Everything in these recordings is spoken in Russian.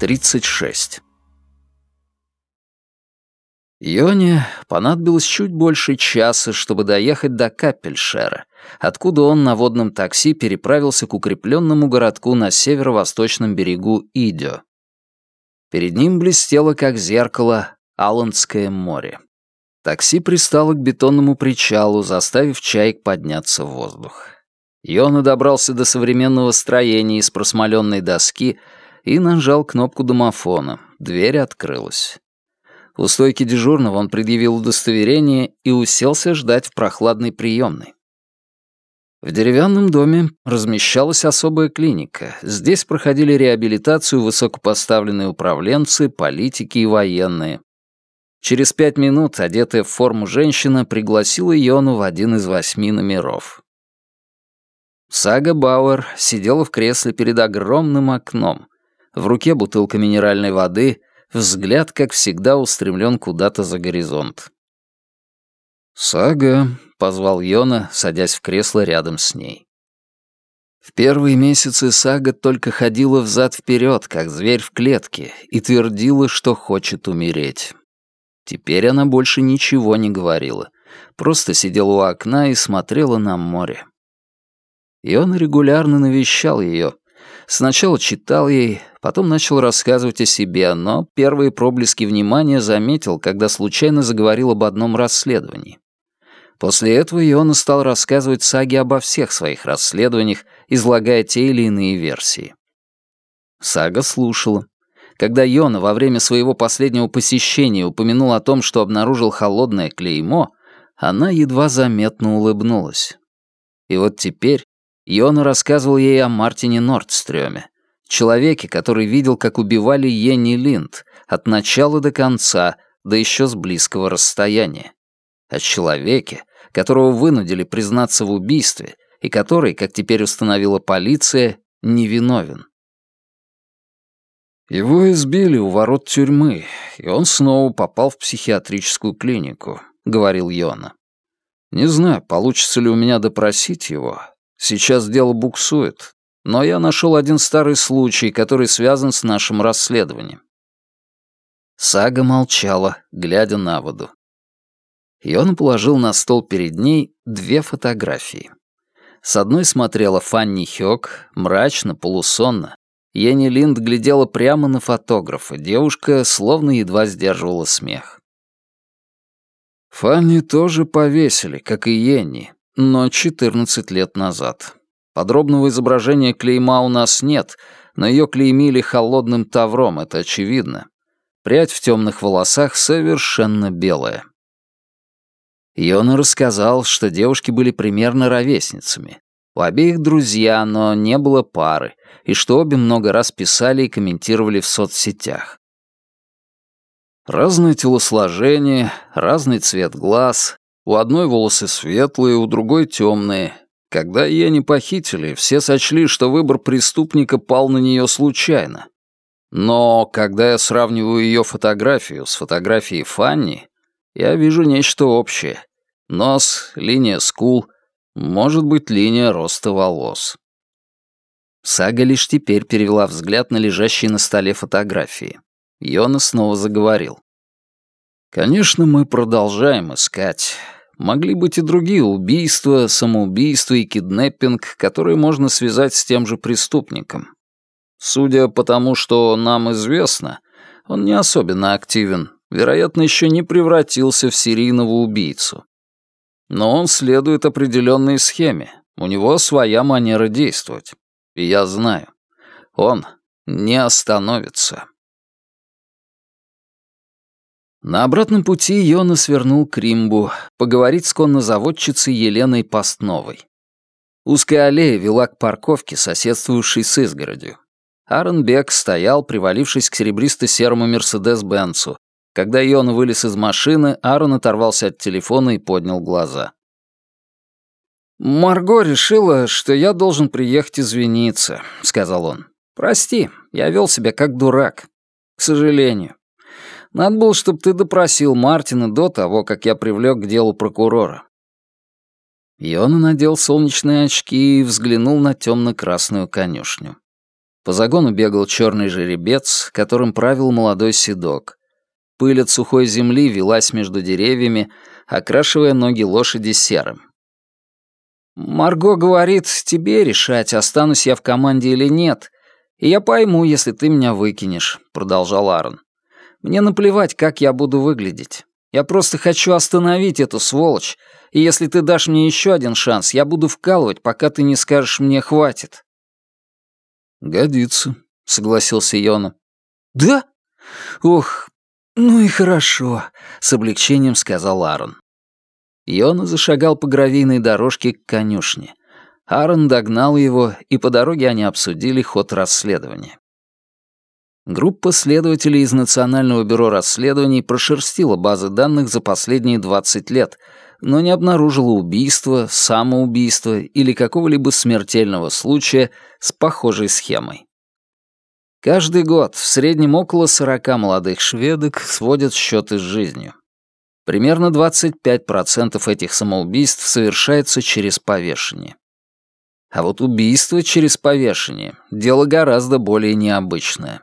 36. Йоне понадобилось чуть больше часа, чтобы доехать до Капельшера, откуда он на водном такси переправился к укрепленному городку на северо-восточном берегу Идё. Перед ним блестело, как зеркало, Алландское море. Такси пристало к бетонному причалу, заставив чаек подняться в воздух. Йона добрался до современного строения из просмоленной доски и нажал кнопку домофона. Дверь открылась. У стойки дежурного он предъявил удостоверение и уселся ждать в прохладной приемной. В деревянном доме размещалась особая клиника. Здесь проходили реабилитацию высокопоставленные управленцы, политики и военные. Через пять минут, одетая в форму женщина, пригласила Йону в один из восьми номеров. Сага Бауэр сидела в кресле перед огромным окном. В руке бутылка минеральной воды, взгляд, как всегда, устремлен куда-то за горизонт. «Сага», — позвал Йона, садясь в кресло рядом с ней. В первые месяцы Сага только ходила взад-вперед, как зверь в клетке, и твердила, что хочет умереть. Теперь она больше ничего не говорила, просто сидела у окна и смотрела на море. И он регулярно навещал ее. Сначала читал ей, потом начал рассказывать о себе, но первые проблески внимания заметил, когда случайно заговорил об одном расследовании. После этого Иона стал рассказывать Саге обо всех своих расследованиях, излагая те или иные версии. Сага слушала. Когда Йона во время своего последнего посещения упомянул о том, что обнаружил холодное клеймо, она едва заметно улыбнулась. И вот теперь Йона рассказывал ей о Мартине Нордстрёме, человеке, который видел, как убивали Йенни Линд от начала до конца, да еще с близкого расстояния. О человеке, которого вынудили признаться в убийстве и который, как теперь установила полиция, невиновен. Его избили у ворот тюрьмы, и он снова попал в психиатрическую клинику, — говорил Йона. Не знаю, получится ли у меня допросить его. Сейчас дело буксует, но я нашел один старый случай, который связан с нашим расследованием. Сага молчала, глядя на воду и он положил на стол перед ней две фотографии. С одной смотрела Фанни Хёк, мрачно, полусонно. Йенни Линд глядела прямо на фотографа, девушка словно едва сдерживала смех. Фанни тоже повесили, как и Йенни, но 14 лет назад. Подробного изображения клейма у нас нет, но ее клеймили холодным тавром, это очевидно. Прядь в темных волосах совершенно белая. Йона рассказал, что девушки были примерно ровесницами. У обеих друзья, но не было пары, и что обе много раз писали и комментировали в соцсетях. Разное телосложение, разный цвет глаз. У одной волосы светлые, у другой темные. Когда ее не похитили, все сочли, что выбор преступника пал на нее случайно. Но когда я сравниваю ее фотографию с фотографией Фанни, я вижу нечто общее. Нос, линия скул, может быть, линия роста волос. Сага лишь теперь перевела взгляд на лежащие на столе фотографии. Йона снова заговорил. «Конечно, мы продолжаем искать. Могли быть и другие убийства, самоубийства и киднеппинг, которые можно связать с тем же преступником. Судя по тому, что нам известно, он не особенно активен, вероятно, еще не превратился в серийного убийцу. Но он следует определенной схеме, у него своя манера действовать. И я знаю, он не остановится. На обратном пути Йона свернул к Римбу, поговорить с коннозаводчицей Еленой Постновой. Узкая аллея вела к парковке, соседствующей с изгородью. Аарон Бек стоял, привалившись к серебристо-серому Мерседес-Бенцу, когда Йона вылез из машины, Аарон оторвался от телефона и поднял глаза. «Марго решила, что я должен приехать извиниться», — сказал он. «Прости, я вел себя как дурак. К сожалению. Надо было, чтобы ты допросил Мартина до того, как я привлек к делу прокурора». Йона надел солнечные очки и взглянул на темно-красную конюшню. По загону бегал черный жеребец, которым правил молодой седок. Пыль от сухой земли велась между деревьями, окрашивая ноги лошади серым. «Марго говорит, тебе решать, останусь я в команде или нет, и я пойму, если ты меня выкинешь», — продолжал Аарон. «Мне наплевать, как я буду выглядеть. Я просто хочу остановить эту сволочь, и если ты дашь мне еще один шанс, я буду вкалывать, пока ты не скажешь мне «хватит». «Годится», — согласился Йона. «Да? Ох, ну и хорошо», — с облегчением сказал Аарон. Йона зашагал по гравийной дорожке к конюшне. Аарон догнал его, и по дороге они обсудили ход расследования. Группа следователей из Национального бюро расследований прошерстила базы данных за последние 20 лет, но не обнаружила убийства, самоубийства или какого-либо смертельного случая с похожей схемой. Каждый год в среднем около 40 молодых шведок сводят счеты с жизнью. Примерно 25% этих самоубийств совершается через повешение. А вот убийство через повешение — дело гораздо более необычное.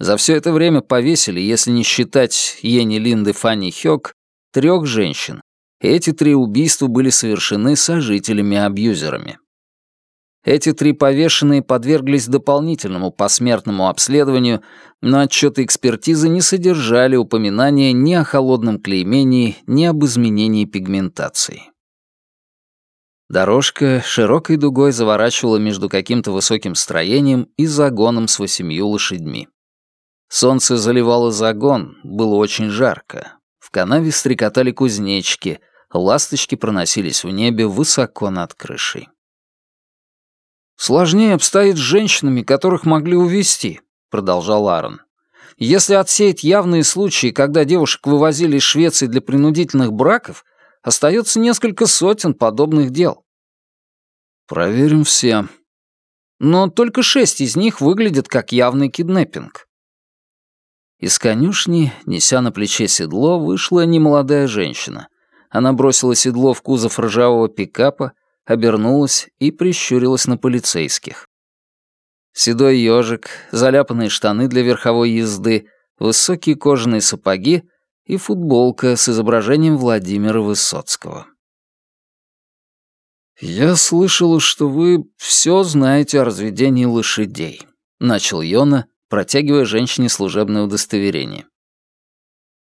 За все это время повесили, если не считать Ени Линды Фанни Хёк, трех женщин. Эти три убийства были совершены сожителями-абьюзерами. Эти три повешенные подверглись дополнительному посмертному обследованию, но отчеты экспертизы не содержали упоминания ни о холодном клеймении, ни об изменении пигментации. Дорожка широкой дугой заворачивала между каким-то высоким строением и загоном с восемью лошадьми. Солнце заливало загон, было очень жарко. В канаве стрекотали кузнечки, ласточки проносились в небе высоко над крышей. «Сложнее обстоит с женщинами, которых могли увезти», — продолжал Аарон. «Если отсеять явные случаи, когда девушек вывозили из Швеции для принудительных браков, остается несколько сотен подобных дел». «Проверим все». «Но только шесть из них выглядят как явный киднеппинг. Из конюшни, неся на плече седло, вышла немолодая женщина. Она бросила седло в кузов ржавого пикапа, обернулась и прищурилась на полицейских. Седой ежик, заляпанные штаны для верховой езды, высокие кожаные сапоги и футболка с изображением Владимира Высоцкого. «Я слышал, что вы все знаете о разведении лошадей», — начал Йона, протягивая женщине служебное удостоверение.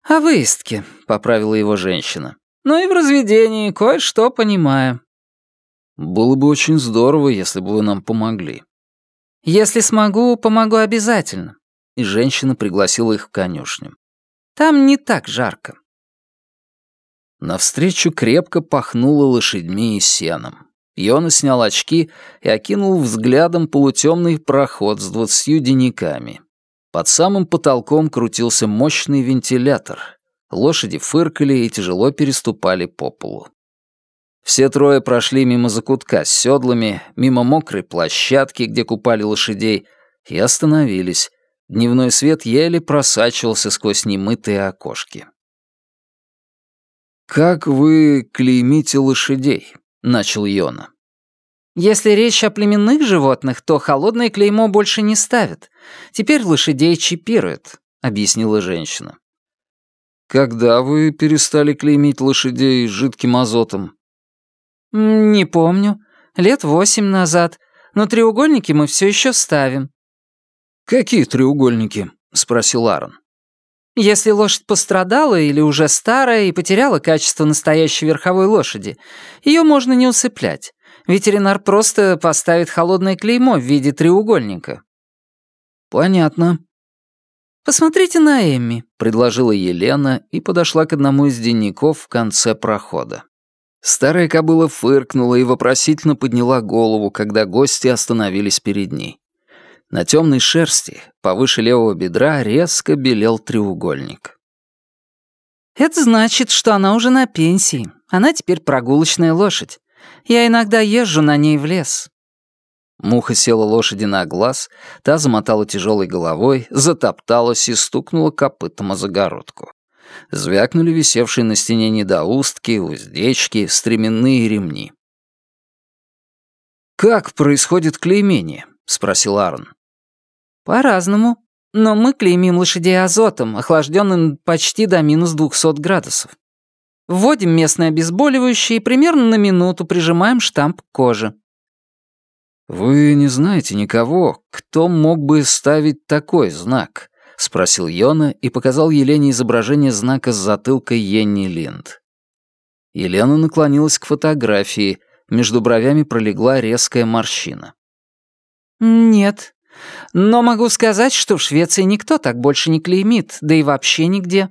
«О выездке», — поправила его женщина. «Ну и в разведении кое-что понимаю». «Было бы очень здорово, если бы вы нам помогли». «Если смогу, помогу обязательно». И женщина пригласила их в конюшню. «Там не так жарко». Навстречу крепко пахнуло лошадьми и сеном. Йона снял очки и окинул взглядом полутемный проход с двадцатью денниками. Под самым потолком крутился мощный вентилятор. Лошади фыркали и тяжело переступали по полу. Все трое прошли мимо закутка с седлами, мимо мокрой площадки, где купали лошадей, и остановились. Дневной свет еле просачивался сквозь немытые окошки. «Как вы клеймите лошадей?» — начал Йона. «Если речь о племенных животных, то холодное клеймо больше не ставят. Теперь лошадей чипируют», — объяснила женщина. «Когда вы перестали клеймить лошадей жидким азотом?» «Не помню. Лет восемь назад. Но треугольники мы все еще ставим». «Какие треугольники?» — спросил Аарон. Если лошадь пострадала или уже старая и потеряла качество настоящей верховой лошади, ее можно не усыплять. Ветеринар просто поставит холодное клеймо в виде треугольника. Понятно. Посмотрите на Эмми, предложила Елена и подошла к одному из денников в конце прохода. Старая кобыла фыркнула и вопросительно подняла голову, когда гости остановились перед ней. На темной шерсти, повыше левого бедра, резко белел треугольник. «Это значит, что она уже на пенсии. Она теперь прогулочная лошадь. Я иногда езжу на ней в лес». Муха села лошади на глаз, та замотала тяжелой головой, затопталась и стукнула копытом о загородку. Звякнули висевшие на стене недоустки, уздечки, стременные ремни. «Как происходит клеймение?» — спросил Аарон. По-разному. Но мы клеймим лошадей азотом, охлажденным почти до минус 200 градусов. Вводим местное обезболивающее и примерно на минуту прижимаем штамп к коже. «Вы не знаете никого, кто мог бы ставить такой знак?» — спросил Йона и показал Елене изображение знака с затылкой Йенни Линд. Елена наклонилась к фотографии, между бровями пролегла резкая морщина. «Нет. Но могу сказать, что в Швеции никто так больше не клеймит, да и вообще нигде».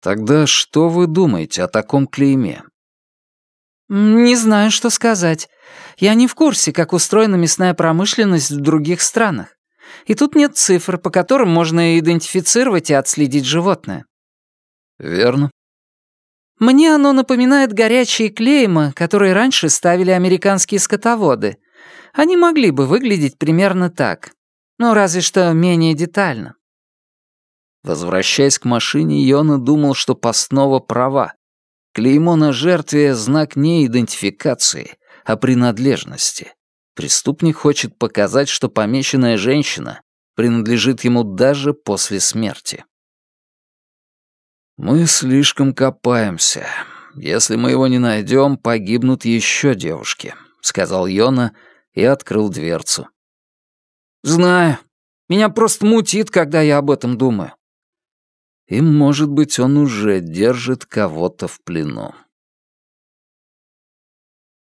«Тогда что вы думаете о таком клейме?» «Не знаю, что сказать. Я не в курсе, как устроена мясная промышленность в других странах. И тут нет цифр, по которым можно идентифицировать и отследить животное». «Верно». «Мне оно напоминает горячие клейма, которые раньше ставили американские скотоводы. Они могли бы выглядеть примерно так. Ну, разве что менее детально». Возвращаясь к машине, Йона думал, что Паснова права. Клеймо на жертве — знак не идентификации, а принадлежности. Преступник хочет показать, что помеченная женщина принадлежит ему даже после смерти. «Мы слишком копаемся. Если мы его не найдем, погибнут еще девушки», — сказал Йона и открыл дверцу. «Знаю. Меня просто мутит, когда я об этом думаю. И, может быть, он уже держит кого-то в плену.